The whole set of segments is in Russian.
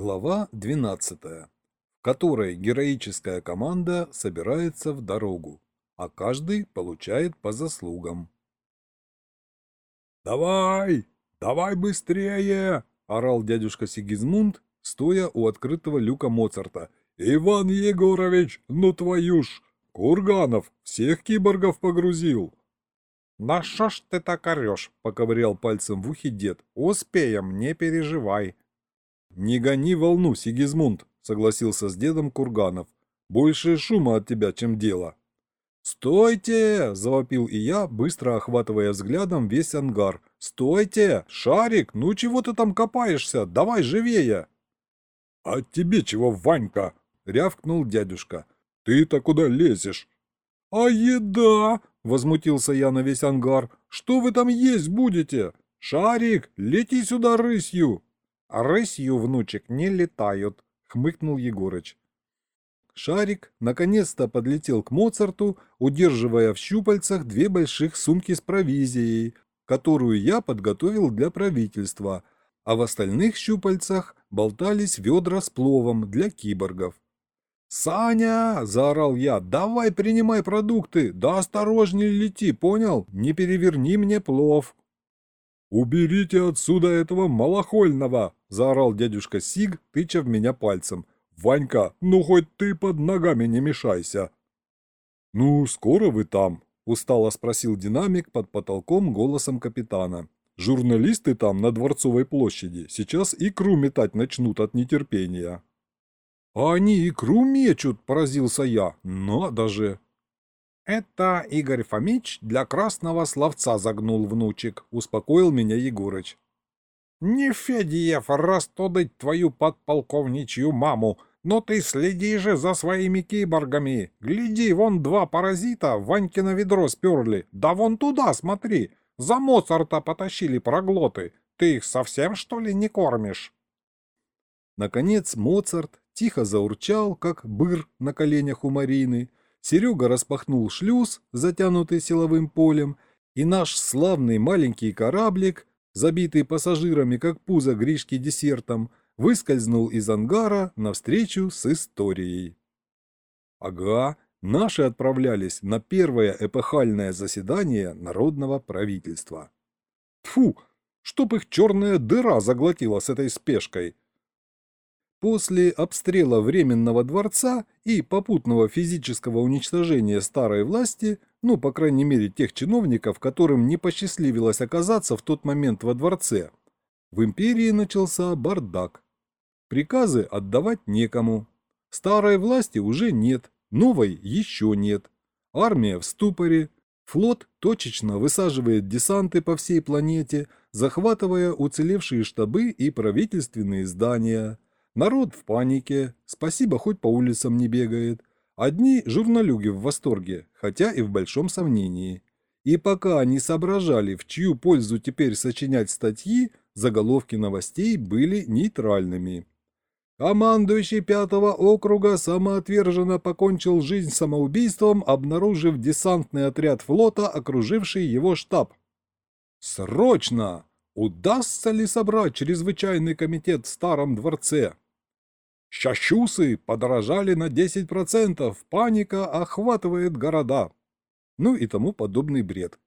Глава 12, в которой героическая команда собирается в дорогу, а каждый получает по заслугам. «Давай! Давай быстрее!» – орал дядюшка Сигизмунд, стоя у открытого люка Моцарта. «Иван Егорович, ну твою ж! Курганов всех киборгов погрузил!» «Да шо ж ты так орешь?» – поковырял пальцем в ухе дед. «Успеем, не переживай». «Не гони волну, Сигизмунд», — согласился с дедом Курганов. «Больше шума от тебя, чем дело». «Стойте!» – завопил и я, быстро охватывая взглядом весь ангар. «Стойте! Шарик, ну чего ты там копаешься? Давай живее!» «А тебе чего, Ванька?» – рявкнул дядюшка. «Ты-то куда лезешь?» «А еда?» – возмутился я на весь ангар. «Что вы там есть будете? Шарик, лети сюда рысью!» «Рысью, внучек, не летают», — хмыкнул Егорыч. Шарик наконец-то подлетел к Моцарту, удерживая в щупальцах две больших сумки с провизией, которую я подготовил для правительства, а в остальных щупальцах болтались ведра с пловом для киборгов. «Саня!» – заорал я. «Давай принимай продукты! Да осторожнее лети, понял? Не переверни мне плов!» «Уберите отсюда этого малохольного!» – заорал дядюшка Сиг, тыча в меня пальцем. «Ванька, ну хоть ты под ногами не мешайся!» «Ну, скоро вы там?» – устало спросил динамик под потолком голосом капитана. «Журналисты там, на Дворцовой площади, сейчас икру метать начнут от нетерпения». «А они икру мечут!» – поразился я. «Надо же!» «Это Игорь Фомич для красного словца загнул внучек», — успокоил меня Егорыч. «Не Федиев растудыть твою подполковничью маму, но ты следи же за своими киборгами. Гляди, вон два паразита Ванькино ведро сперли. Да вон туда смотри, за Моцарта потащили проглоты. Ты их совсем, что ли, не кормишь?» Наконец Моцарт тихо заурчал, как быр на коленях у Марины, Серега распахнул шлюз, затянутый силовым полем, и наш славный маленький кораблик, забитый пассажирами, как пузо Гришки десертом, выскользнул из ангара навстречу с историей. Ага, наши отправлялись на первое эпохальное заседание народного правительства. Тфу, чтоб их черная дыра заглотила с этой спешкой, После обстрела Временного дворца и попутного физического уничтожения старой власти, ну, по крайней мере, тех чиновников, которым не посчастливилось оказаться в тот момент во дворце, в империи начался бардак. Приказы отдавать некому. Старой власти уже нет, новой еще нет. Армия в ступоре, флот точечно высаживает десанты по всей планете, захватывая уцелевшие штабы и правительственные здания – Народ в панике, спасибо, хоть по улицам не бегает. Одни журналюги в восторге, хотя и в большом сомнении. И пока они соображали, в чью пользу теперь сочинять статьи, заголовки новостей были нейтральными. Командующий пятого округа самоотверженно покончил жизнь самоубийством, обнаружив десантный отряд флота, окруживший его штаб. Срочно! Удастся ли собрать чрезвычайный комитет в Старом дворце? Щащусы подорожали на 10%, паника охватывает города. Ну и тому подобный бред.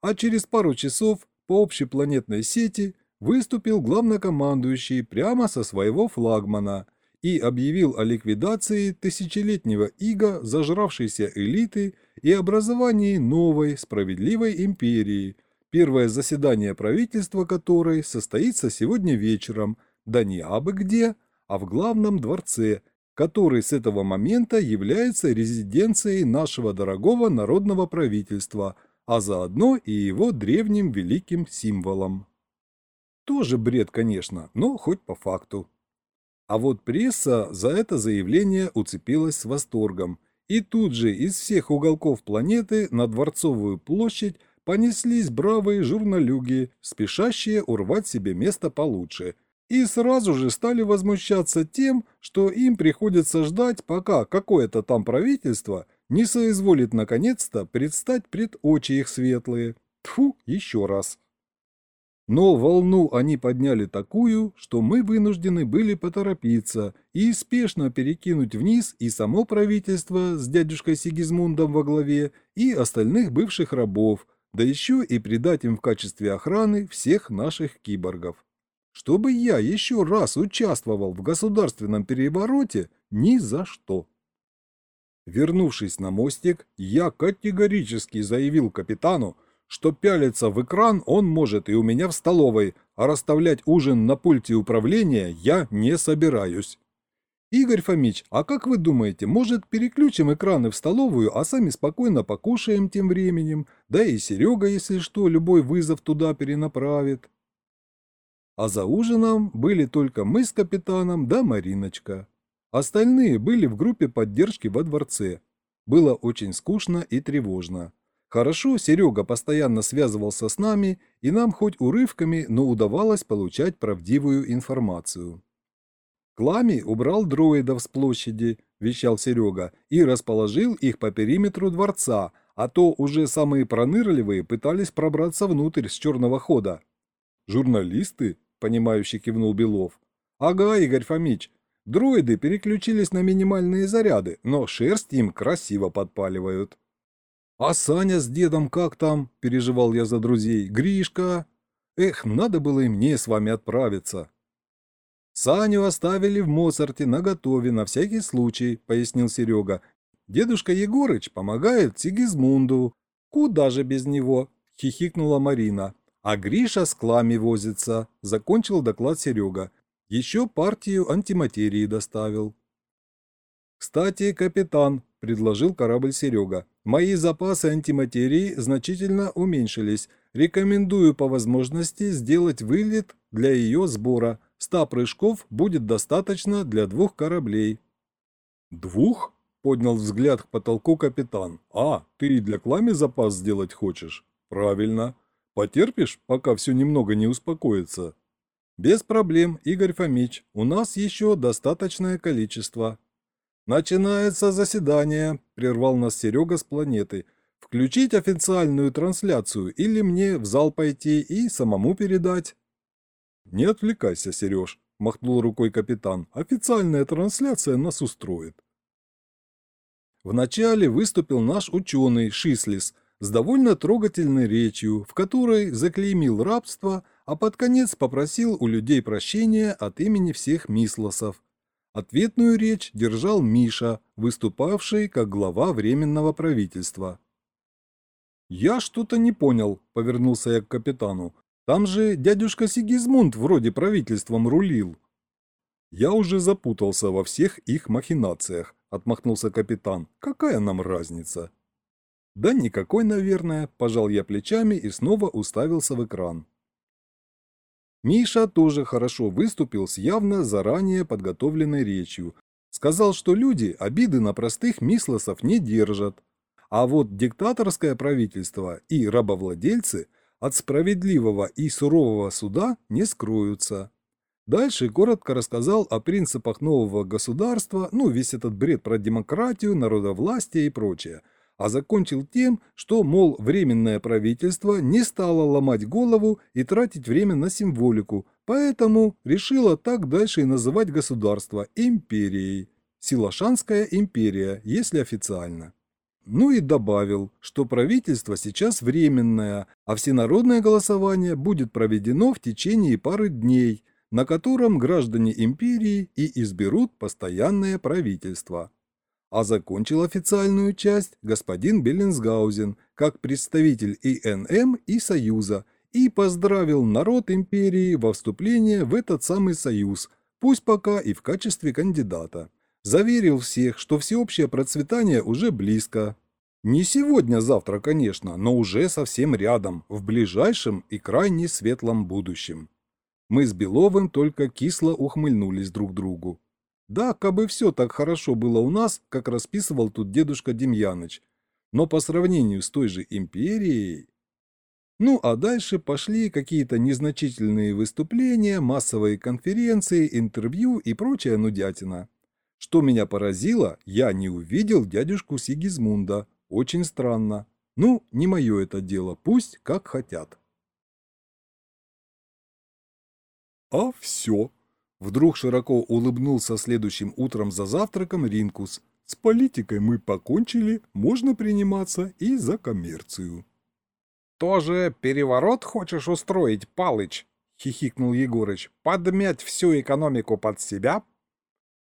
А через пару часов по общепланетной сети выступил главнокомандующий прямо со своего флагмана и объявил о ликвидации тысячелетнего ига зажравшейся элиты и образовании новой справедливой империи, первое заседание правительства которой состоится сегодня вечером, да не абы где, а в главном дворце, который с этого момента является резиденцией нашего дорогого народного правительства, а заодно и его древним великим символом. Тоже бред, конечно, но хоть по факту. А вот пресса за это заявление уцепилась с восторгом, и тут же из всех уголков планеты на Дворцовую площадь понеслись бравые журналюги, спешащие урвать себе место получше – и сразу же стали возмущаться тем, что им приходится ждать, пока какое-то там правительство не соизволит наконец-то предстать пред очи их светлые. Тфу, еще раз. Но волну они подняли такую, что мы вынуждены были поторопиться и спешно перекинуть вниз и само правительство с дядюшкой Сигизмундом во главе, и остальных бывших рабов, да еще и придать им в качестве охраны всех наших киборгов. Чтобы я еще раз участвовал в государственном перевороте, ни за что. Вернувшись на мостик, я категорически заявил капитану, что пялиться в экран он может и у меня в столовой, а расставлять ужин на пульте управления я не собираюсь. Игорь Фомич, а как вы думаете, может переключим экраны в столовую, а сами спокойно покушаем тем временем, да и Серега, если что, любой вызов туда перенаправит. А за ужином были только мы с капитаном да Мариночка. Остальные были в группе поддержки во дворце. Было очень скучно и тревожно. Хорошо, Серега постоянно связывался с нами, и нам хоть урывками, но удавалось получать правдивую информацию. Клами убрал дроидов с площади, вещал Серега, и расположил их по периметру дворца, а то уже самые пронырливые пытались пробраться внутрь с черного хода. «Журналисты?» – понимающе кивнул Белов. «Ага, Игорь Фомич, дроиды переключились на минимальные заряды, но шерсть им красиво подпаливают». «А Саня с дедом как там?» – переживал я за друзей. «Гришка?» «Эх, надо было и мне с вами отправиться». «Саню оставили в Моцарте наготове на всякий случай», – пояснил Серега. «Дедушка Егорыч помогает Сигизмунду». «Куда же без него?» – хихикнула Марина. «А Гриша с клами возится», – закончил доклад Серега. «Еще партию антиматерии доставил». «Кстати, капитан», – предложил корабль Серега. Мои запасы антиматерии значительно уменьшились. Рекомендую по возможности сделать вылет для ее сбора. Ста прыжков будет достаточно для двух кораблей. Двух? Поднял взгляд к потолку капитан. А, ты и для клами запас сделать хочешь? Правильно. Потерпишь, пока все немного не успокоится? Без проблем, Игорь Фомич. У нас еще достаточное количество. «Начинается заседание», – прервал нас Серега с планеты. «Включить официальную трансляцию или мне в зал пойти и самому передать?» «Не отвлекайся, Сереж», – махнул рукой капитан. «Официальная трансляция нас устроит». Вначале выступил наш ученый Шислис с довольно трогательной речью, в которой заклеймил рабство, а под конец попросил у людей прощения от имени всех мислосов. Ответную речь держал Миша, выступавший как глава Временного правительства. «Я что-то не понял», — повернулся я к капитану. «Там же дядюшка Сигизмунд вроде правительством рулил». «Я уже запутался во всех их махинациях», — отмахнулся капитан. «Какая нам разница?» «Да никакой, наверное», – пожал я плечами и снова уставился в экран. Миша тоже хорошо выступил с явно заранее подготовленной речью. Сказал, что люди обиды на простых мислосов не держат. А вот диктаторское правительство и рабовладельцы от справедливого и сурового суда не скроются. Дальше коротко рассказал о принципах нового государства, ну весь этот бред про демократию, народовластие и прочее – а закончил тем, что, мол, Временное правительство не стало ломать голову и тратить время на символику, поэтому решило так дальше и называть государство империей. Силашанская империя, если официально. Ну и добавил, что правительство сейчас временное, а всенародное голосование будет проведено в течение пары дней, на котором граждане империи и изберут постоянное правительство а закончил официальную часть господин Беллинсгаузен как представитель ИНМ и Союза и поздравил народ империи во вступление в этот самый союз, пусть пока и в качестве кандидата. Заверил всех, что всеобщее процветание уже близко. Не сегодня-завтра, конечно, но уже совсем рядом, в ближайшем и крайне светлом будущем. Мы с Беловым только кисло ухмыльнулись друг другу. Да, кабы все так хорошо было у нас, как расписывал тут дедушка Демьяныч. Но по сравнению с той же империей... Ну, а дальше пошли какие-то незначительные выступления, массовые конференции, интервью и прочая нудятина. Что меня поразило, я не увидел дядюшку Сигизмунда. Очень странно. Ну, не мое это дело, пусть как хотят. а все. Вдруг широко улыбнулся следующим утром за завтраком Ринкус. С политикой мы покончили, можно приниматься и за коммерцию. «Тоже переворот хочешь устроить, Палыч?» — хихикнул Егорыч. «Подмять всю экономику под себя?»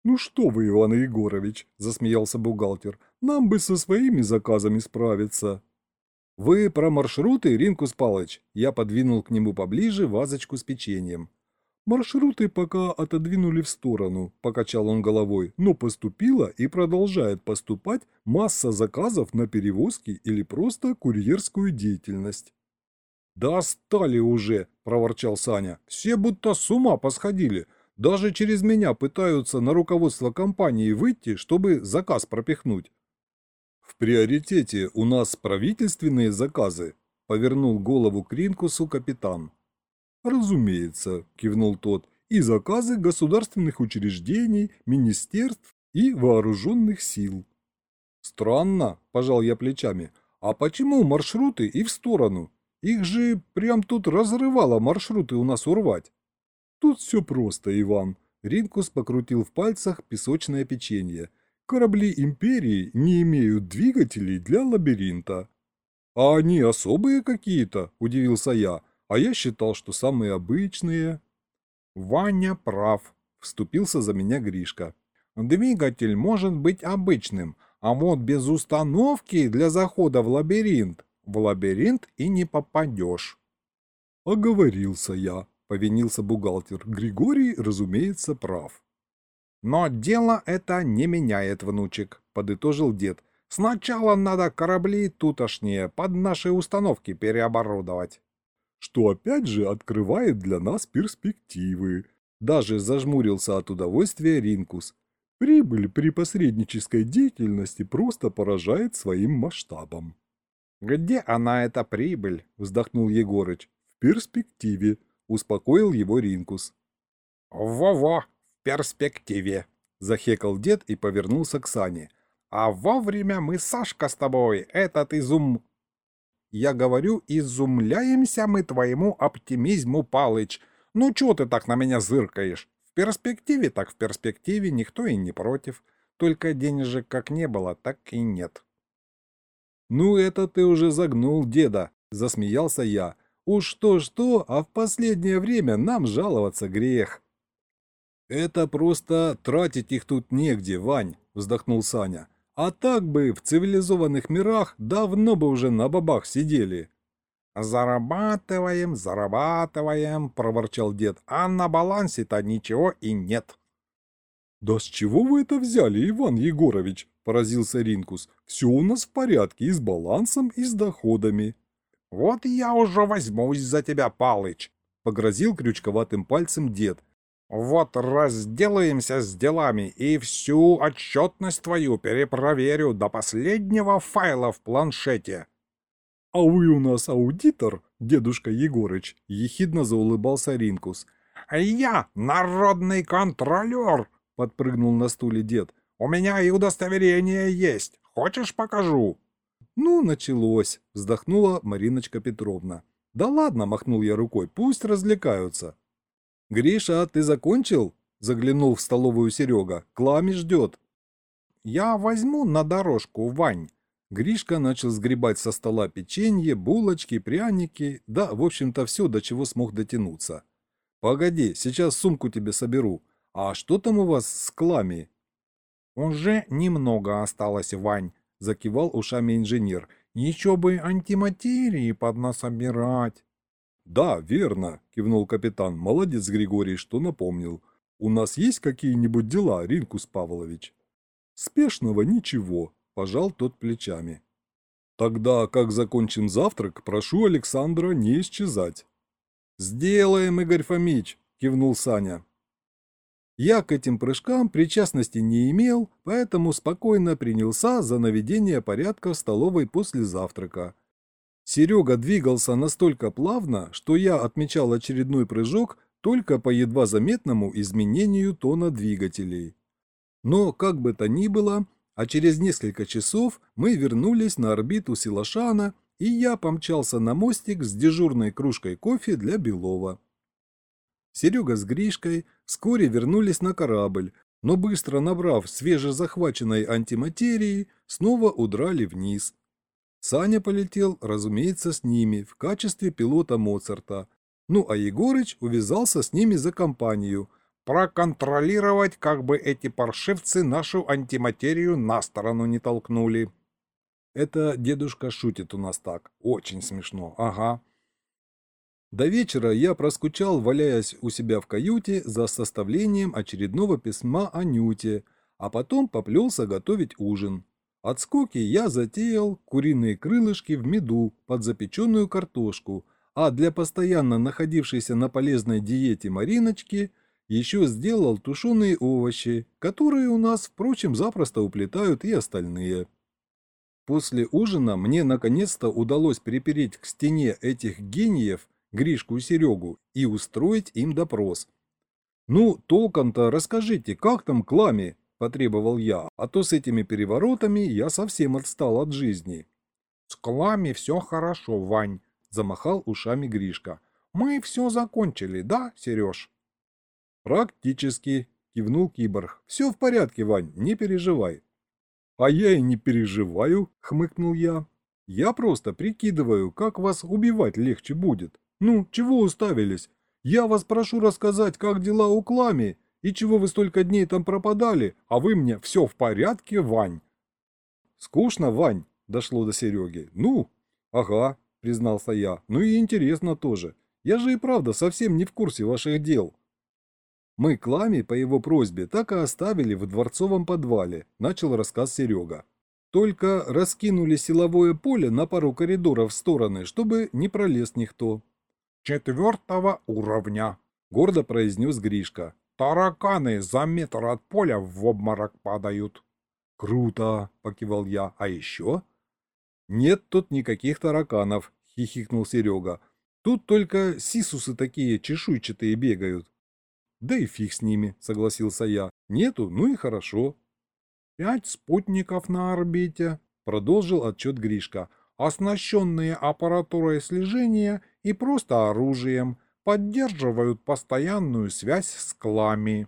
«Ну что вы, Иван Егорович!» — засмеялся бухгалтер. «Нам бы со своими заказами справиться». «Вы про маршруты, Ринкус Палыч?» Я подвинул к нему поближе вазочку с печеньем. «Маршруты пока отодвинули в сторону», — покачал он головой, «но поступила и продолжает поступать масса заказов на перевозки или просто курьерскую деятельность». «Достали уже!» – проворчал Саня. «Все будто с ума посходили. Даже через меня пытаются на руководство компании выйти, чтобы заказ пропихнуть». «В приоритете у нас правительственные заказы», – повернул голову к Ринкусу капитан. «Разумеется», – кивнул тот, – «и заказы государственных учреждений, министерств и вооруженных сил». «Странно», – пожал я плечами, – «а почему маршруты и в сторону? Их же прям тут разрывало маршруты у нас урвать». «Тут все просто, Иван», – Ринкус покрутил в пальцах песочное печенье. «Корабли Империи не имеют двигателей для лабиринта». «А они особые какие-то?» – удивился я. А я считал, что самые обычные. Ваня прав, вступился за меня Гришка. Двигатель может быть обычным, а вот без установки для захода в лабиринт, в лабиринт и не попадешь. Оговорился я, повинился бухгалтер. Григорий, разумеется, прав. Но дело это не меняет, внучек, подытожил дед. Сначала надо корабли тутошние под наши установки переоборудовать что опять же открывает для нас перспективы. Даже зажмурился от удовольствия Ринкус. Прибыль при посреднической деятельности просто поражает своим масштабом. «Где она, эта прибыль?» – вздохнул Егорыч. «В перспективе», – успокоил его Ринкус. «Во-во, в перспективе», – захекал дед и повернулся к Сане. «А вовремя мы, Сашка, с тобой этот изум я говорю, изумляемся мы твоему оптимизму, Палыч. Ну, чего ты так на меня зыркаешь? В перспективе так в перспективе никто и не против. Только денежек как не было, так и нет. Ну, это ты уже загнул деда, засмеялся я. Уж что-что, а в последнее время нам жаловаться грех. Это просто тратить их тут негде, Вань, вздохнул Саня. А так бы в цивилизованных мирах давно бы уже на бабах сидели. «Зарабатываем, зарабатываем», — проворчал дед, — «а на балансе-то ничего и нет». «Да с чего вы это взяли, Иван Егорович?» – поразился Ринкус. «Все у нас в порядке и с балансом, и с доходами». «Вот я уже возьмусь за тебя, Палыч», – погрозил крючковатым пальцем дед вот разделаемся с делами и всю отчетность твою перепроверю до последнего файла в планшете. — А вы у нас аудитор, дедушка Егорыч? — ехидно заулыбался Ринкус. — Я народный контролер, — подпрыгнул на стуле дед. — У меня и удостоверение есть. Хочешь, покажу? — Ну, началось, — вздохнула Мариночка Петровна. — Да ладно, — махнул я рукой, — пусть развлекаются. «Гриша, ты закончил?» – заглянул в столовую Серега. «Клами ждет». «Я возьму на дорожку, Вань». Гришка начал сгребать со стола печенье, булочки, пряники, да, в общем-то, все, до чего смог дотянуться. «Погоди, сейчас сумку тебе соберу. А что там у вас с клами?» «Уже немного осталось, Вань», – закивал ушами инженер. «Еще бы антиматерии поднасобирать». «Да, верно», – кивнул капитан. «Молодец, Григорий, что напомнил. У нас есть какие-нибудь дела, Ринкус Павлович?» «Спешного ничего», – пожал тот плечами. «Тогда, как закончим завтрак, прошу Александра не исчезать». «Сделаем, Игорь Фомич», – кивнул Саня. Я к этим прыжкам причастности не имел, поэтому спокойно принялся за наведение порядка в столовой после завтрака. Серега двигался настолько плавно, что я отмечал очередной прыжок только по едва заметному изменению тона двигателей. Но, как бы то ни было, а через несколько часов мы вернулись на орбиту Силашана, и я помчался на мостик с дежурной кружкой кофе для Белова. Серега с Гришкой вскоре вернулись на корабль, но быстро набрав свежезахваченной антиматерии, снова удрали вниз. Саня полетел, разумеется, с ними в качестве пилота Моцарта, ну а Егорыч увязался с ними за компанию – проконтролировать, как бы эти паршивцы нашу антиматерию на сторону не толкнули. Это дедушка шутит у нас так. Очень смешно. Ага. До вечера я проскучал, валяясь у себя в каюте за составлением очередного письма Анюте, а потом поплелся готовить ужин. От скуки я затеял куриные крылышки в меду под запеченную картошку, а для постоянно находившейся на полезной диете Мариночки еще сделал тушеные овощи, которые у нас, впрочем, запросто уплетают и остальные. После ужина мне наконец-то удалось припереть к стене этих гениев Гришку и Серегу и устроить им допрос. «Ну, толком-то расскажите, как там Клами?» – потребовал я, а то с этими переворотами я совсем отстал от жизни. «С Клами все хорошо, Вань», – замахал ушами Гришка. «Мы все закончили, да, Сереж?» «Практически», – кивнул киборг. «Все в порядке, Вань, не переживай». «А я и не переживаю», – хмыкнул я. «Я просто прикидываю, как вас убивать легче будет. Ну, чего уставились? Я вас прошу рассказать, как дела у Клами, и чего вы столько дней там пропадали, а вы мне все в порядке, Вань». «Скучно, Вань», – дошло до Сереги. «Ну, ага», – признался я. «Ну и интересно тоже. Я же и правда совсем не в курсе ваших дел». Мы Клами по его просьбе так и оставили в дворцовом подвале, начал рассказ Серега. Только раскинули силовое поле на пару коридоров в стороны, чтобы не пролез никто. «Четвертого уровня», — гордо произнес Гришка. «Тараканы за метр от поля в обморок падают». «Круто!» — покивал я. «А еще?» «Нет тут никаких тараканов», — хихикнул Серега. «Тут только сисусы такие чешуйчатые бегают. Да и фиг с ними, согласился я. Нету, ну и хорошо. Пять спутников на орбите, продолжил отчет Гришка, оснащенные аппаратурой слежения и просто оружием, поддерживают постоянную связь с клами.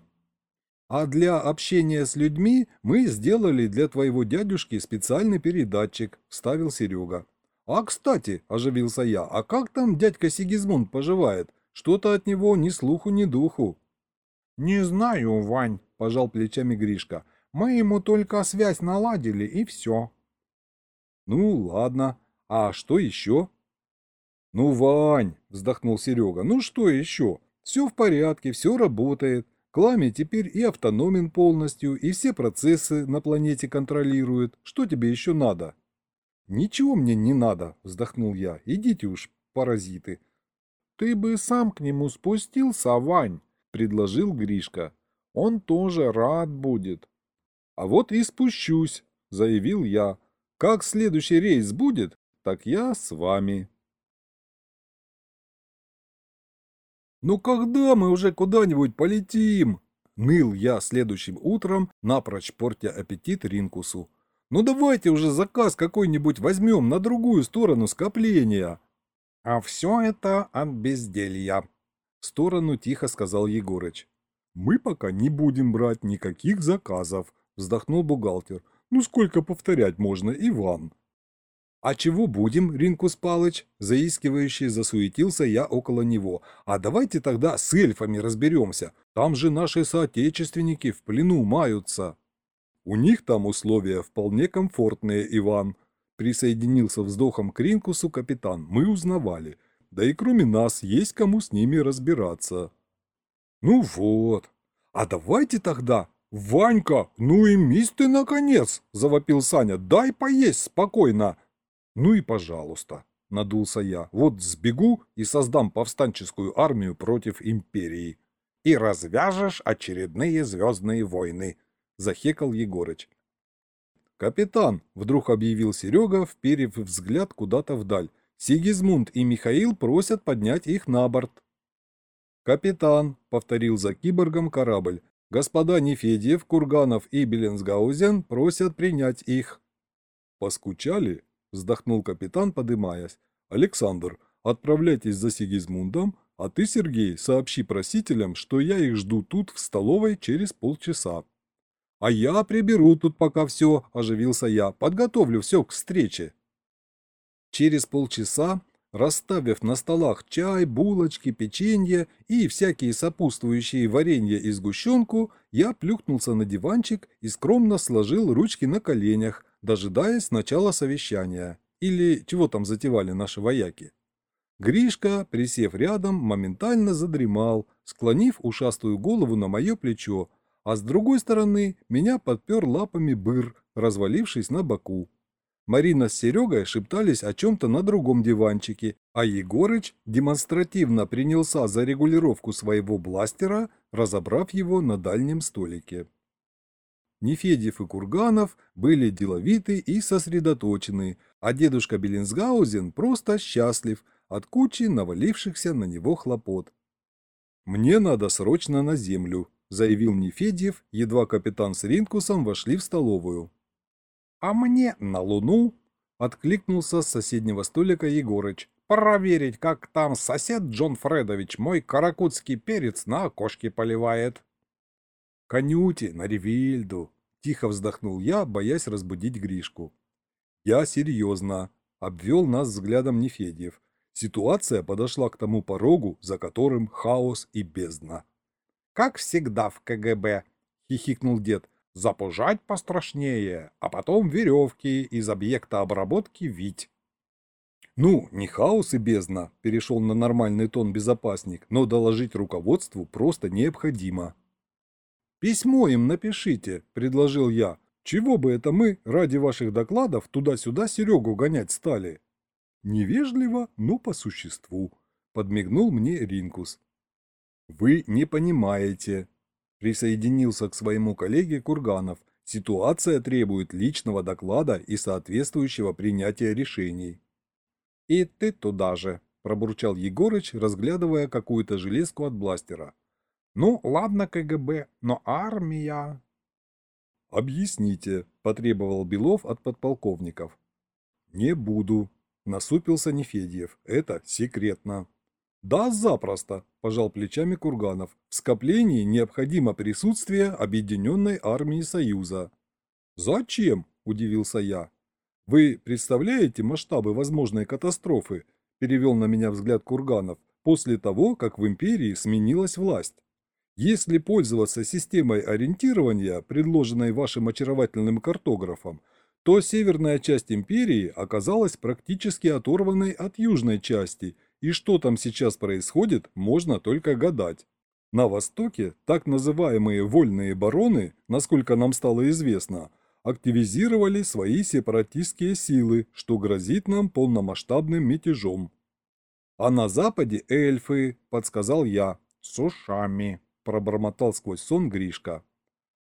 А для общения с людьми мы сделали для твоего дядюшки специальный передатчик, вставил Серега. А, кстати, оживился я, а как там дядька Сигизмунд поживает? Что-то от него ни слуху, ни духу. «Не знаю, Вань», – пожал плечами Гришка. «Мы ему только связь наладили, и все». «Ну, ладно. А что еще?» «Ну, Вань», – вздохнул Серега, – «ну что еще? Все в порядке, все работает. Клами теперь и автономен полностью, и все процессы на планете контролирует. Что тебе еще надо?» «Ничего мне не надо», – вздохнул я. «Идите уж, паразиты». «Ты бы сам к нему спустился, Вань», предложил Гришка. Он тоже рад будет. А вот и спущусь, заявил я. Как следующий рейс будет, так я с вами. «Ну когда мы уже куда-нибудь полетим?» Ныл я следующим утром, напрочь портя аппетит Ринкусу. «Ну давайте уже заказ какой-нибудь возьмем на другую сторону скопления». «А все это от безделья», в сторону тихо сказал Егорыч. «Мы пока не будем брать никаких заказов», – вздохнул бухгалтер. «Ну сколько повторять можно, Иван?» «А чего будем, Ринкус Палыч?» – заискивающий засуетился я около него. «А давайте тогда с эльфами разберемся. Там же наши соотечественники в плену маются». «У них там условия вполне комфортные, Иван», – присоединился вздохом к Ринкусу капитан. «Мы узнавали. Да и кроме нас есть кому с ними разбираться. Ну вот. А давайте тогда... Ванька, ну и мисс ты наконец, завопил Саня. Дай поесть спокойно. Ну и пожалуйста, надулся я. Вот сбегу и создам повстанческую армию против империи. И развяжешь очередные звездные войны, захекал Егорыч. «Капитан!» – вдруг объявил Серега, вперев взгляд куда-то вдаль. Сигизмунд и Михаил просят поднять их на борт. «Капитан», — повторил за киборгом корабль, — «господа Нефедьев, Курганов и Беленсгаузен просят принять их». «Поскучали?» — вздохнул капитан, подымаясь. «Александр, отправляйтесь за Сигизмундом, А ты, Сергей, сообщи просителям, что я их жду тут, в столовой, через полчаса. А я приберу тут пока все, оживился я, подготовлю все к встрече. Через полчаса, расставив на столах чай, булочки, печенье и всякие сопутствующие варенье и сгущенку, я плюхнулся на диванчик и скромно сложил ручки на коленях, дожидаясь начала совещания. Или чего там затевали наши вояки. Гришка, присев рядом, моментально задремал, склонив ушастую голову на мое плечо, а с другой стороны меня подпер лапами быр, развалившись на боку. Марина с Серегой шептались о чем-то на другом диванчике, а Егорыч демонстративно принялся за регулировку своего бластера, разобрав его на дальнем столике. Нефедьев и Курганов были деловиты и сосредоточены, а дедушка Беллинсгаузен просто счастлив от кучи навалившихся на него хлопот. «Мне надо срочно на землю», – заявил Нефедьев, едва капитан с Ринкусом вошли в столовую. «А мне на Луну!» — откликнулся с соседнего столика Егорыч. «Проверить, как там сосед Джон Фредович мой каракутский перец на окошке поливает». «Конюте, на Ревильду!» — тихо вздохнул я, боясь разбудить Гришку. «Я серьезно!» — обвел нас взглядом Нефедьев. Ситуация подошла к тому порогу, за которым хаос и бездна. «Как всегда в КГБ!» — хихикнул дед запужать пострашнее, а потом веревки из объекта обработки вить. Ну, не хаос и бездна, перешел на нормальный тон безопасник, но доложить руководству просто необходимо. Письмо им напишите, предложил я. Чего бы это мы ради ваших докладов туда-сюда Серегу гонять стали? Невежливо, но по существу, подмигнул мне Ринкус. Вы не понимаете, Присоединился к своему коллеге Курганов. Ситуация требует личного доклада и соответствующего принятия решений. «И ты туда же», – пробурчал Егорыч, разглядывая какую-то железку от бластера. «Ну, ладно, КГБ, но армия...» «Объясните», – потребовал Белов от подполковников. «Не буду», – насупился Нефедьев. «Это секретно». «Да, запросто», – пожал плечами Курганов. «В скоплении необходимо присутствие Объединенной армии Союза». «Зачем?» – удивился я. «Вы представляете масштабы возможной катастрофы?» – перевел на меня взгляд Курганов. «После того, как в империи сменилась власть. Если пользоваться системой ориентирования, предложенной вашим очаровательным картографом, то северная часть империи оказалась практически оторванной от южной части – и что там сейчас происходит, можно только гадать. На Востоке так называемые вольные бароны, насколько нам стало известно, активизировали свои сепаратистские силы, что грозит нам полномасштабным мятежом. А на Западе эльфы, подсказал я, с ушами, пробормотал сквозь сон Гришка.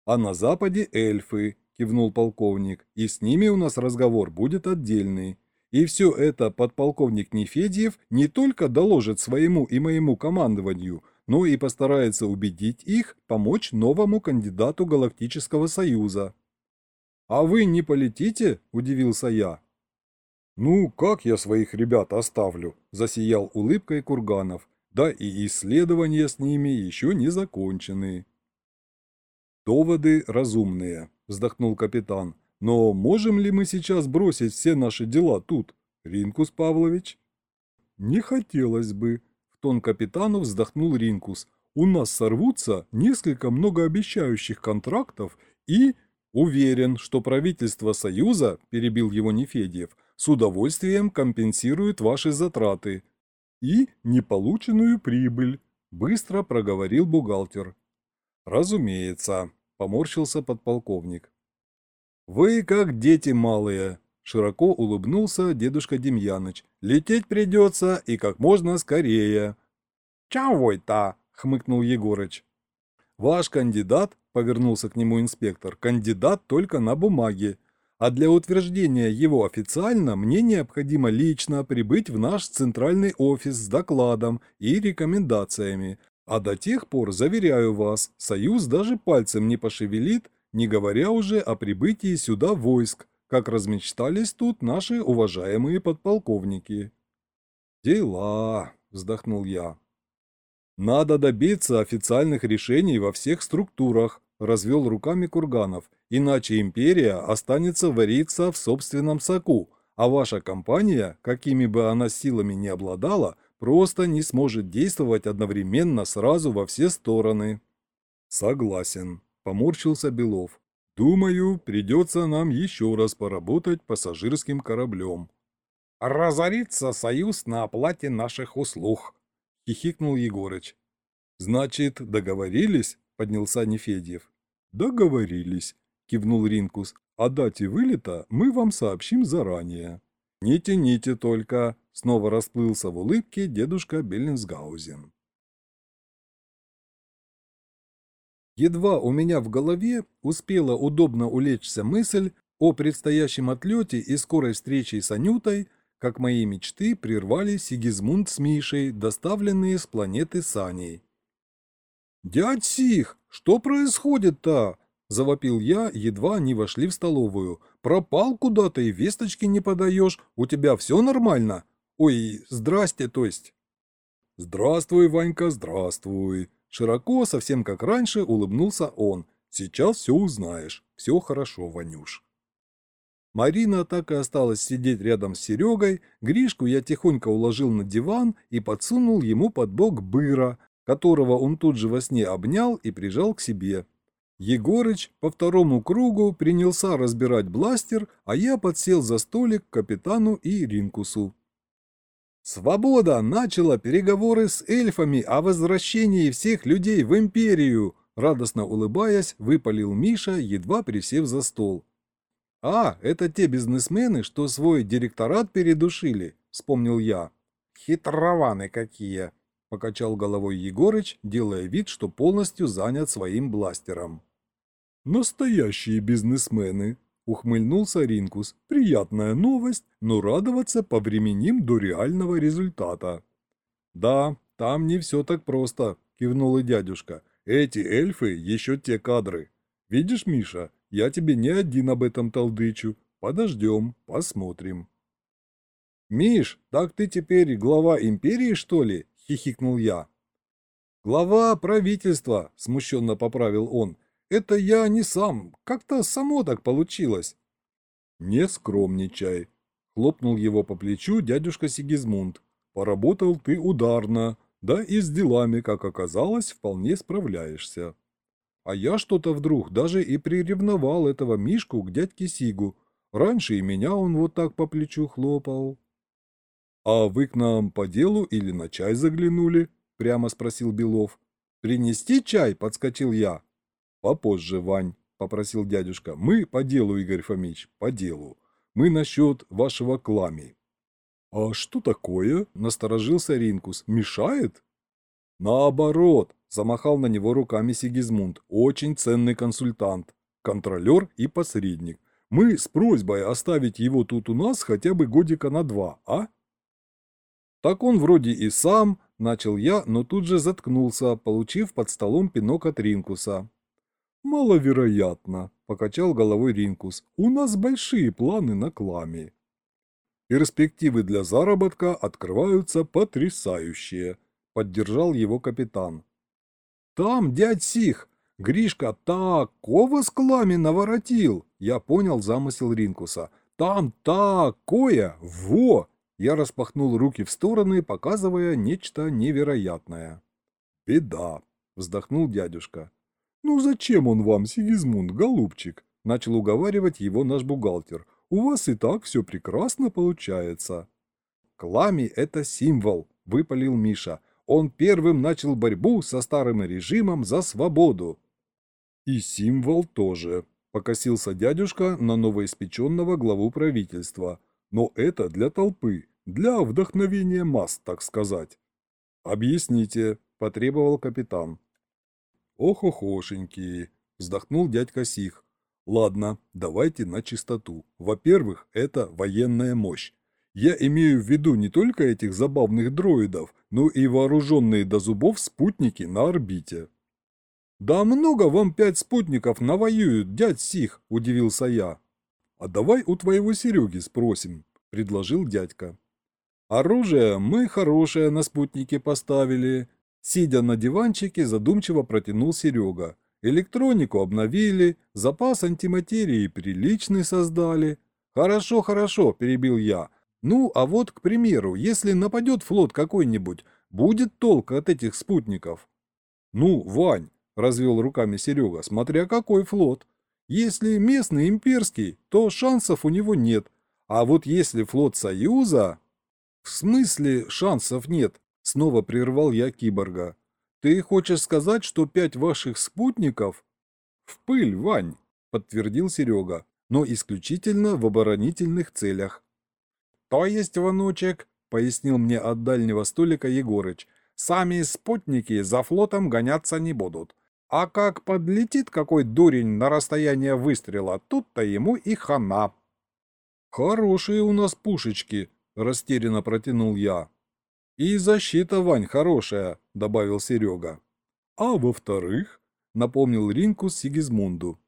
А на Западе эльфы, кивнул полковник, и с ними у нас разговор будет отдельный. И все это подполковник Нефедьев не только доложит своему и моему командованию, но и постарается убедить их помочь новому кандидату Галактического Союза. «А вы не полетите?» – удивился я. «Ну, как я своих ребят оставлю?» – засиял улыбкой Курганов. «Да и исследования с ними еще не закончены». «Доводы разумные», – вздохнул капитан. Но можем ли мы сейчас бросить все наши дела тут, Ринкус Павлович? Не хотелось бы, в тон капитану вздохнул Ринкус. У нас сорвутся несколько многообещающих контрактов и... Уверен, что правительство Союза, перебил его Нефедьев, с удовольствием компенсирует ваши затраты и неполученную прибыль, быстро проговорил бухгалтер. Разумеется, поморщился подполковник. «Вы как дети малые», – широко улыбнулся дедушка Демьяныч. «Лететь придется и как можно скорее». «Чего это?» – хмыкнул Егорыч. «Ваш кандидат», – повернулся к нему инспектор, – «кандидат только на бумаге. А для утверждения его официально мне необходимо лично прибыть в наш центральный офис с докладом и рекомендациями. А до тех пор, заверяю вас, Союз даже пальцем не пошевелит, не говоря уже о прибытии сюда войск, как размечтались тут наши уважаемые подполковники. «Дела», — вздохнул я. Надо добиться официальных решений во всех структурах, развел руками Курганов, иначе империя останется вариться в собственном соку, а ваша компания, какими бы она силами ни обладала, просто не сможет действовать одновременно сразу во все стороны. Согласен, поморщился Белов. Думаю, придется нам еще раз поработать пассажирским кораблем. Разорится союз на оплате наших услуг, хихикнул Егорыч. Значит, договорились? Поднялся Нефедьев. Договорились, кивнул Ринкус. О дате вылета мы вам сообщим заранее. Не тяните только, снова расплылся в улыбке дедушка Беллинсгаузен. Едва у меня в голове успела удобно улечься мысль о предстоящем отлете и скорой встрече с Анютой, как мои мечты прервали Сигизмунд с Мишей, доставленные с планеты Саней. «Дядь Сих, что происходит-то?» – завопил я, едва они вошли в столовую. «Пропал куда-то и весточки не подаешь. У тебя все нормально? Ой, здрасте, то есть». «Здравствуй, Ванька, здравствуй!» Широко, совсем как раньше, улыбнулся он. «Сейчас все узнаешь. Все хорошо, Ванюш». Марина так и осталась сидеть рядом с Серегой, Гришку я тихонько уложил на диван и подсунул ему под бок быра, которого он тут же во сне обнял и прижал к себе. Егорыч по второму кругу принялся разбирать бластер, а я подсел за столик к капитану и Ринкусу. «Свобода начала переговоры с эльфами о возвращении всех людей в Империю!» Радостно улыбаясь, выпалил Миша, едва присев за стол. «А, это те бизнесмены, что свой директорат передушили», — вспомнил я. «Хитрованы какие!» — покачал головой Егорыч, делая вид, что полностью занят своим бластером. «Настоящие бизнесмены», — ухмыльнулся Ринкус. «Приятная новость, но радоваться повременим до реального результата». «Да, там не все так просто», — кивнул и дядюшка. «Эти эльфы еще те кадры. Видишь, Миша, я тебе не один об этом толдычу. Подождем, посмотрим. «Миш, так ты теперь глава империи, что ли?» – хихикнул я. «Глава правительства», – смущенно поправил он. «Это я не сам, как-то само так получилось». «Не скромничай», – хлопнул его по плечу дядюшка Сигизмунд. «Поработал ты ударно, да и с делами, как оказалось, вполне справляешься». А я что-то вдруг даже и приревновал этого Мишку к дядьке Сигу. Раньше и меня он вот так по плечу хлопал. «А вы к нам по делу или на чай заглянули?» – прямо спросил Белов. «Принести чай?» – подскочил я. «Попозже, Вань», – попросил дядюшка. «Мы по делу, Игорь Фомич, по делу. Мы насчет вашего клами». «А что такое?» – насторожился Ринкус. «Мешает?» «Наоборот», Замахал на него руками Сигизмунд. Очень ценный консультант, контролер и посредник. Мы с просьбой оставить его тут у нас хотя бы годика на два, а? Так он вроде и сам, начал я, но тут же заткнулся, получив под столом пинок от Ринкуса. «Маловероятно», – покачал головой Ринкус. «У нас большие планы на кламе». «Перспективы для заработка открываются потрясающие», – поддержал его капитан. Там дядь Сих, Гришка такого с клами наворотил. Я понял замысел Ринкуса. Там такое, во! Я распахнул руки в стороны, показывая нечто невероятное. Беда, вздохнул дядюшка. Ну зачем он вам, Сигизмунд, голубчик? Начал уговаривать его наш бухгалтер. У вас и так все прекрасно получается. Клами – это символ, выпалил Миша он первым начал борьбу со старым режимом за свободу. И символ тоже, покосился дядюшка на новоиспеченного главу правительства. Но это для толпы, для вдохновения масс, так сказать. «Объясните», – потребовал капитан. «Ох-охошеньки», – вздохнул дядька Сих. «Ладно, давайте на чистоту. Во-первых, это военная мощь. Я имею в виду не только этих забавных дроидов, но и вооруженные до зубов спутники на орбите. «Да много вам пять спутников навоюют, дядь Сих», – удивился я. «А давай у твоего Сереги спросим», – предложил дядька. «Оружие мы хорошее на спутнике поставили. Сидя на диванчике, задумчиво протянул Серега. Электронику обновили, запас антиматерии приличный создали. Хорошо, хорошо, перебил я. Ну, а вот, к примеру, если нападет флот какой-нибудь, будет толк от этих спутников. Ну, Вань, развел руками Серега, смотря какой флот. Если местный имперский, то шансов у него нет. А вот если флот Союза... В смысле шансов нет? Снова прервал я киборга. Ты хочешь сказать, что пять ваших спутников... В пыль, Вань, подтвердил Серега, но исключительно в оборонительных целях. То есть, внучек, пояснил мне от дальнего столика Егорыч, сами спутники за флотом гоняться не будут. А как подлетит какой дурень на расстояние выстрела, тут-то ему и хана. «Хорошие у нас пушечки», – растерянно протянул я. «И защита, Вань, хорошая», – добавил Серега. «А во-вторых», – напомнил Ринкус Сигизмунду.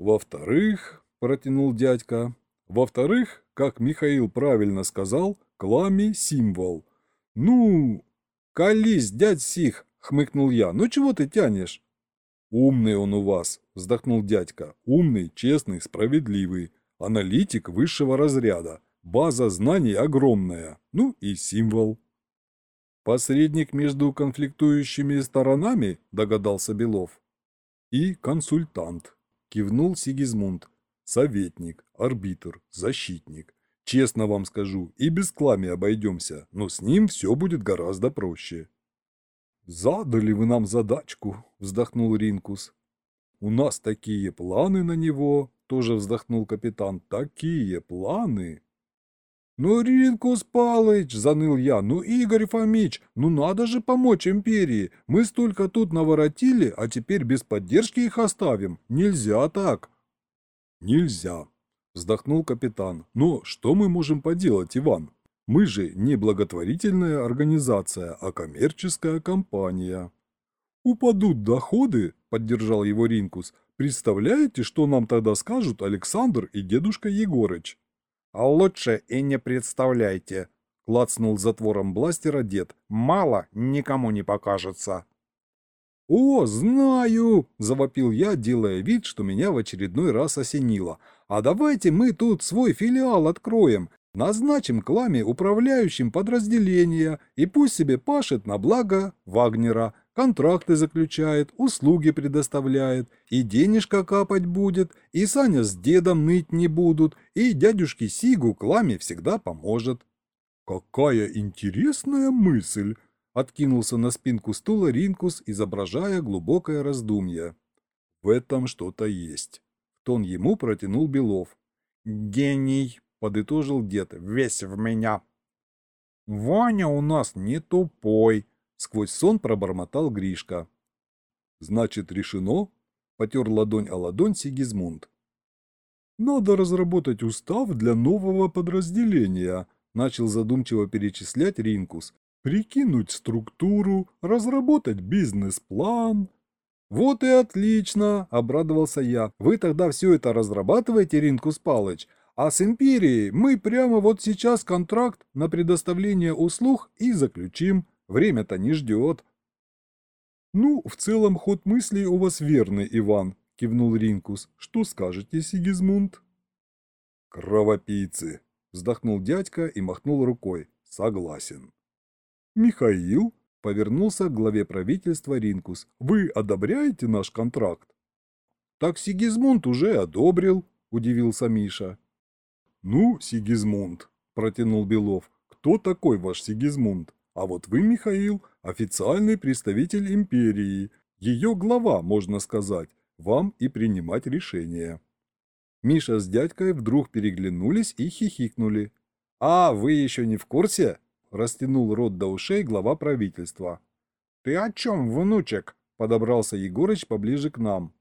«Во-вторых», – протянул дядька, – «во-вторых, как Михаил правильно сказал, клами – символ. Ну, колись, дядь Сих, — хмыкнул я. «Ну чего ты тянешь?» «Умный он у вас», — вздохнул дядька. «Умный, честный, справедливый. Аналитик высшего разряда. База знаний огромная. Ну и символ». «Посредник между конфликтующими сторонами?» — догадался Белов. «И консультант», — кивнул Сигизмунд. «Советник, арбитр, защитник. Честно вам скажу, и без клами обойдемся, но с ним все будет гораздо проще». «Задали вы нам задачку», — вздохнул Ринкус. «У нас такие планы на него», — тоже вздохнул капитан. «Такие планы». «Ну, Ринкус Палыч!» — заныл я. «Ну, Игорь Фомич, ну надо же помочь империи! Мы столько тут наворотили, а теперь без поддержки их оставим. Нельзя так!» «Нельзя!» — вздохнул капитан. «Но что мы можем поделать, Иван? Мы же не благотворительная организация, а коммерческая компания. Упадут доходы, поддержал его Ринкус. Представляете, что нам тогда скажут Александр и дедушка Егорыч? А лучше и не представляйте, клацнул затвором бластера дед. Мало никому не покажется. «О, знаю!» – завопил я, делая вид, что меня в очередной раз осенило. «А давайте мы тут свой филиал откроем. Назначим Кламе управляющим подразделения, и пусть себе пашет на благо Вагнера, контракты заключает, услуги предоставляет, и денежка капать будет, и Саня с дедом ныть не будут, и дядюшке Сигу Кламе всегда поможет. «Какая интересная мысль!» — откинулся на спинку стула Ринкус, изображая глубокое раздумье. «В этом что-то есть». Тон ему протянул Белов. «Гений!» — подытожил дед, — весь в меня. «Ваня у нас не тупой», — сквозь сон пробормотал Гришка. «Значит, решено?» — потер ладонь о ладонь Сигизмунд. «Надо разработать устав для нового подразделения», — начал задумчиво перечислять Ринкус. «Прикинуть структуру, разработать бизнес-план». «Вот и отлично!» — обрадовался я. «Вы тогда все это разрабатываете, Ринкус Палыч, а с империей мы прямо вот сейчас контракт на предоставление услуг и заключим. Время-то не ждет. Ну, в целом ход мыслей у вас верный, Иван, кивнул Ринкус. Что скажете, Сигизмунд? Кровопийцы, вздохнул дядька и махнул рукой. Согласен. Михаил повернулся к главе правительства Ринкус. Вы одобряете наш контракт? Так Сигизмунд уже одобрил, удивился Миша. «Ну, Сигизмунд», – протянул Белов, – «кто такой ваш Сигизмунд? А вот вы, Михаил, официальный представитель империи, ее глава, можно сказать, вам и принимать решения». Миша с дядькой вдруг переглянулись и хихикнули. «А, вы еще не в курсе?» – растянул рот до ушей глава правительства. «Ты о чем, внучек?» – подобрался Егорыч поближе к нам.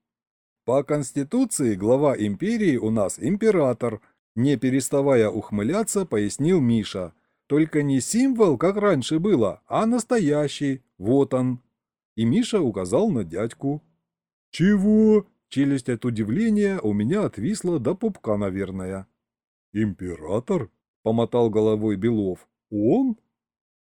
«По Конституции глава империи у нас император», не переставая ухмыляться, пояснил Миша. Только не символ, как раньше было, а настоящий. Вот он. И Миша указал на дядьку. Чего? Челюсть от удивления у меня отвисла до пупка, наверное. Император? Помотал головой Белов. Он?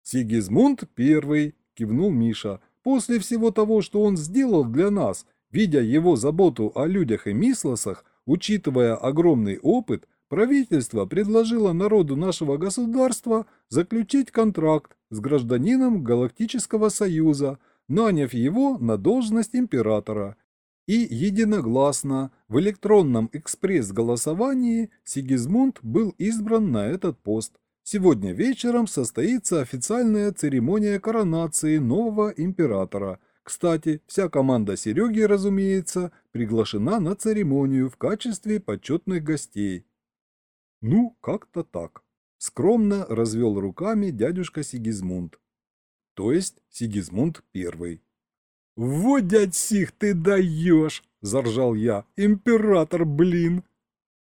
Сигизмунд первый, кивнул Миша. После всего того, что он сделал для нас, видя его заботу о людях и мислосах, учитывая огромный опыт, правительство предложило народу нашего государства заключить контракт с гражданином Галактического Союза, наняв его на должность императора. И единогласно в электронном экспресс-голосовании Сигизмунд был избран на этот пост. Сегодня вечером состоится официальная церемония коронации нового императора. Кстати, вся команда Сереги, разумеется, приглашена на церемонию в качестве почетных гостей. Ну, как-то так. Скромно развел руками дядюшка Сигизмунд. То есть Сигизмунд Первый. «Вот, дядь Сих, ты даешь!» – заржал я. «Император, блин!»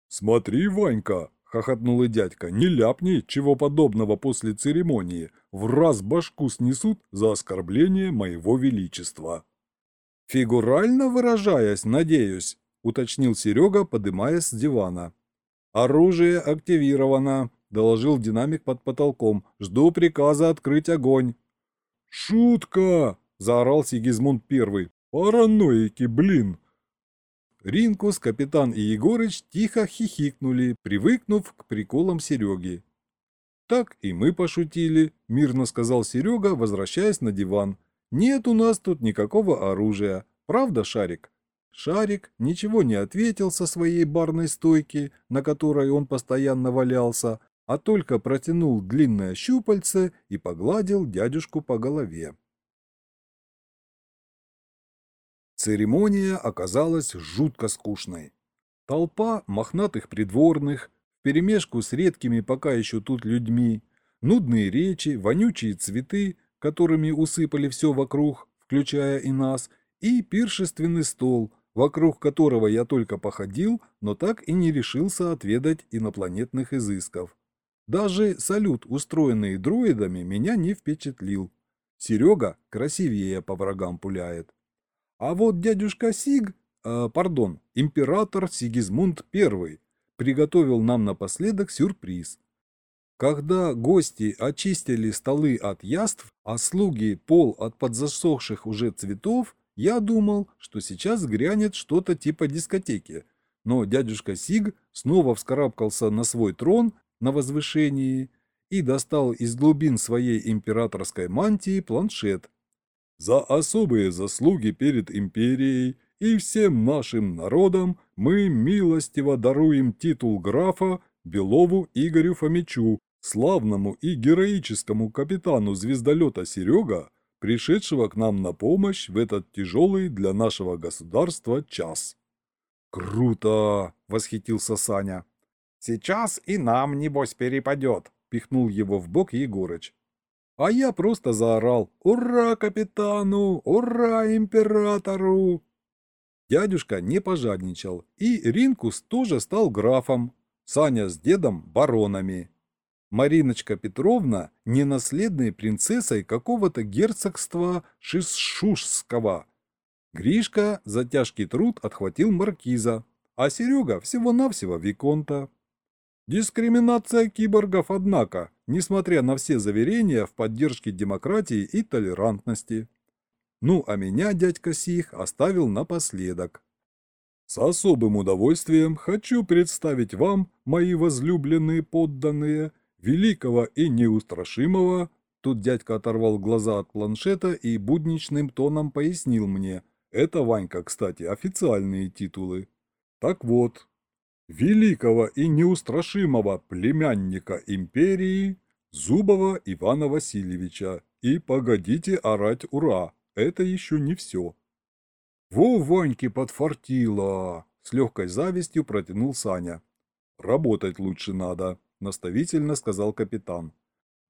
«Смотри, Ванька!» – хохотнул и дядька. «Не ляпни, чего подобного после церемонии. В раз башку снесут за оскорбление моего величества». «Фигурально выражаясь, надеюсь», – уточнил Серега, подымаясь с дивана. «Оружие активировано», – доложил динамик под потолком. «Жду приказа открыть огонь». «Шутка!» – заорал Сигизмунд Первый. «Параноики, блин!» Ринкус, капитан и Егорыч тихо хихикнули, привыкнув к приколам Сереги. «Так и мы пошутили», – мирно сказал Серега, возвращаясь на диван. «Нет у нас тут никакого оружия. Правда, Шарик?» Шарик ничего не ответил со своей барной стойки, на которой он постоянно валялся, а только протянул длинное щупальце и погладил дядюшку по голове. Церемония оказалась жутко скучной. Толпа мохнатых придворных, вперемешку с редкими пока еще тут людьми, нудные речи, вонючие цветы, которыми усыпали все вокруг, включая и нас, и пиршественный стол, вокруг которого я только походил, но так и не решился отведать инопланетных изысков. Даже салют, устроенный дроидами, меня не впечатлил. Серега красивее по врагам пуляет. А вот дядюшка Сиг, э, пардон, император Сигизмунд I, приготовил нам напоследок сюрприз. Когда гости очистили столы от яств, а слуги пол от подзасохших уже цветов, я думал, что сейчас грянет что-то типа дискотеки. Но дядюшка Сиг снова вскарабкался на свой трон на возвышении и достал из глубин своей императорской мантии планшет, за особые заслуги перед империей и всем нашим народом мы милостиво даруем титул графа Белову Игорю Фомичу, славному и героическому капитану звездолета Серега, пришедшего к нам на помощь в этот тяжелый для нашего государства час. «Круто!» – восхитился Саня. «Сейчас и нам, небось, перепадет», – пихнул его в бок Егорыч. А я просто заорал «Ура капитану! Ура императору!» Дядюшка не пожадничал, и Ринкус тоже стал графом, Саня с дедом – баронами. Мариночка Петровна – ненаследной принцессой какого-то герцогства Шишушского. Гришка за тяжкий труд отхватил маркиза, а Серега всего-навсего Виконта. Дискриминация киборгов, однако, несмотря на все заверения в поддержке демократии и толерантности. Ну, а меня дядька Сих оставил напоследок. С особым удовольствием хочу представить вам, мои возлюбленные подданные, великого и неустрашимого, тут дядька оторвал глаза от планшета и будничным тоном пояснил мне, это, Ванька, кстати, официальные титулы. Так вот, великого и неустрашимого племянника империи Зубова Ивана Васильевича. И погодите орать «Ура!» Это еще не все. «Во, Ваньке подфартило!» С легкой завистью протянул Саня. «Работать лучше надо», — наставительно сказал капитан.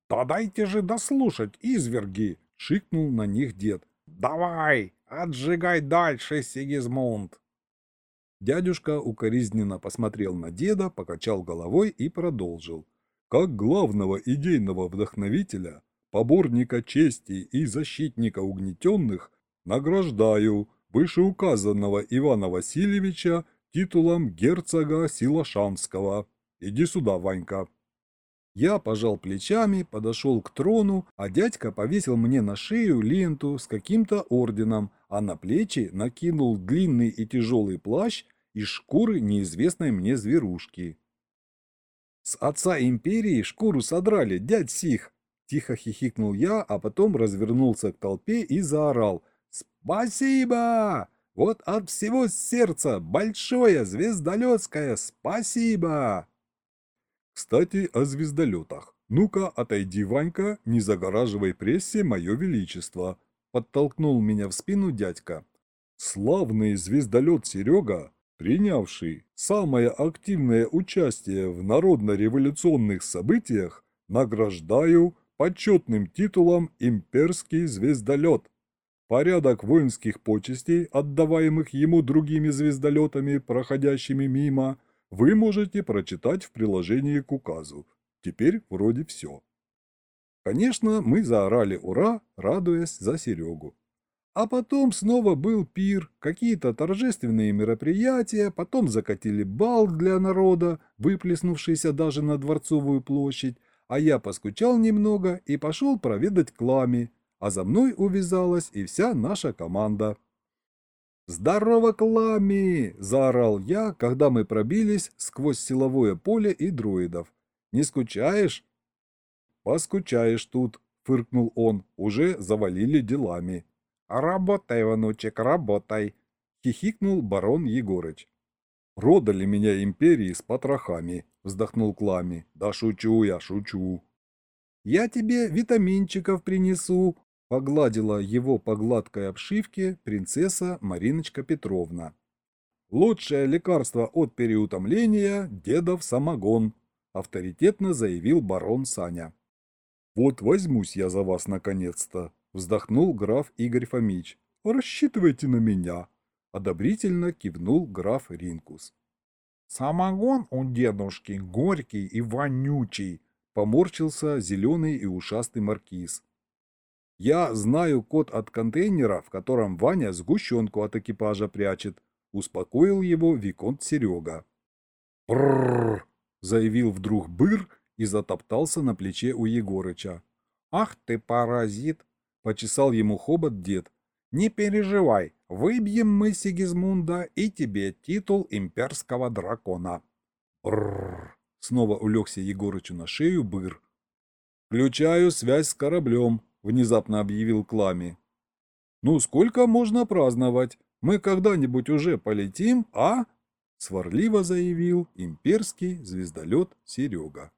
«Да дайте же дослушать, изверги!» — шикнул на них дед. «Давай, отжигай дальше, Сигизмунд!» Дядюшка укоризненно посмотрел на деда, покачал головой и продолжил. Как главного идейного вдохновителя, поборника чести и защитника угнетенных, награждаю вышеуказанного Ивана Васильевича титулом герцога Силашанского. Иди сюда, Ванька. Я пожал плечами, подошел к трону, а дядька повесил мне на шею ленту с каким-то орденом, а на плечи накинул длинный и тяжелый плащ из шкуры неизвестной мне зверушки. «С отца империи шкуру содрали, дядь Сих!» Тихо хихикнул я, а потом развернулся к толпе и заорал. «Спасибо! Вот от всего сердца большое звездолетское спасибо!» Кстати, о звездолетах. Ну-ка, отойди, Ванька, не загораживай прессе мое величество. Подтолкнул меня в спину дядька. Славный звездолет Серега, принявший самое активное участие в народно-революционных событиях, награждаю почетным титулом «Имперский звездолет». Порядок воинских почестей, отдаваемых ему другими звездолетами, проходящими мимо – вы можете прочитать в приложении к указу. Теперь вроде все. Конечно, мы заорали «Ура!», радуясь за Серегу. А потом снова был пир, какие-то торжественные мероприятия, потом закатили бал для народа, выплеснувшийся даже на Дворцовую площадь, а я поскучал немного и пошел проведать Клами, а за мной увязалась и вся наша команда. «Здорово, Клами!» – заорал я, когда мы пробились сквозь силовое поле и дроидов. «Не скучаешь?» «Поскучаешь тут», – фыркнул он, – «уже завалили делами». «Работай, внучек, работай!» – хихикнул барон Егорыч. «Продали меня империи с потрохами», – вздохнул Клами. «Да шучу я, шучу». «Я тебе витаминчиков принесу», Погладила его по гладкой обшивке принцесса Мариночка Петровна. «Лучшее лекарство от переутомления – дедов самогон», – авторитетно заявил барон Саня. «Вот возьмусь я за вас наконец-то», – вздохнул граф Игорь Фомич. «Рассчитывайте на меня», – одобрительно кивнул граф Ринкус. «Самогон у дедушки горький и вонючий», – поморщился зеленый и ушастый маркиз. «Я знаю код от контейнера, в котором Ваня сгущенку от экипажа прячет», – успокоил его Виконт Серега. «Брррр!» – заявил вдруг Быр и затоптался на плече у Егорыча. «Ах ты паразит!» – почесал ему хобот дед. «Не переживай, выбьем мы Сигизмунда и тебе титул имперского дракона». «Брррр!» – снова улегся Егорычу на шею Быр. «Включаю связь с кораблем», внезапно объявил Клами. «Ну, сколько можно праздновать? Мы когда-нибудь уже полетим, а?» Сварливо заявил имперский звездолет Серега.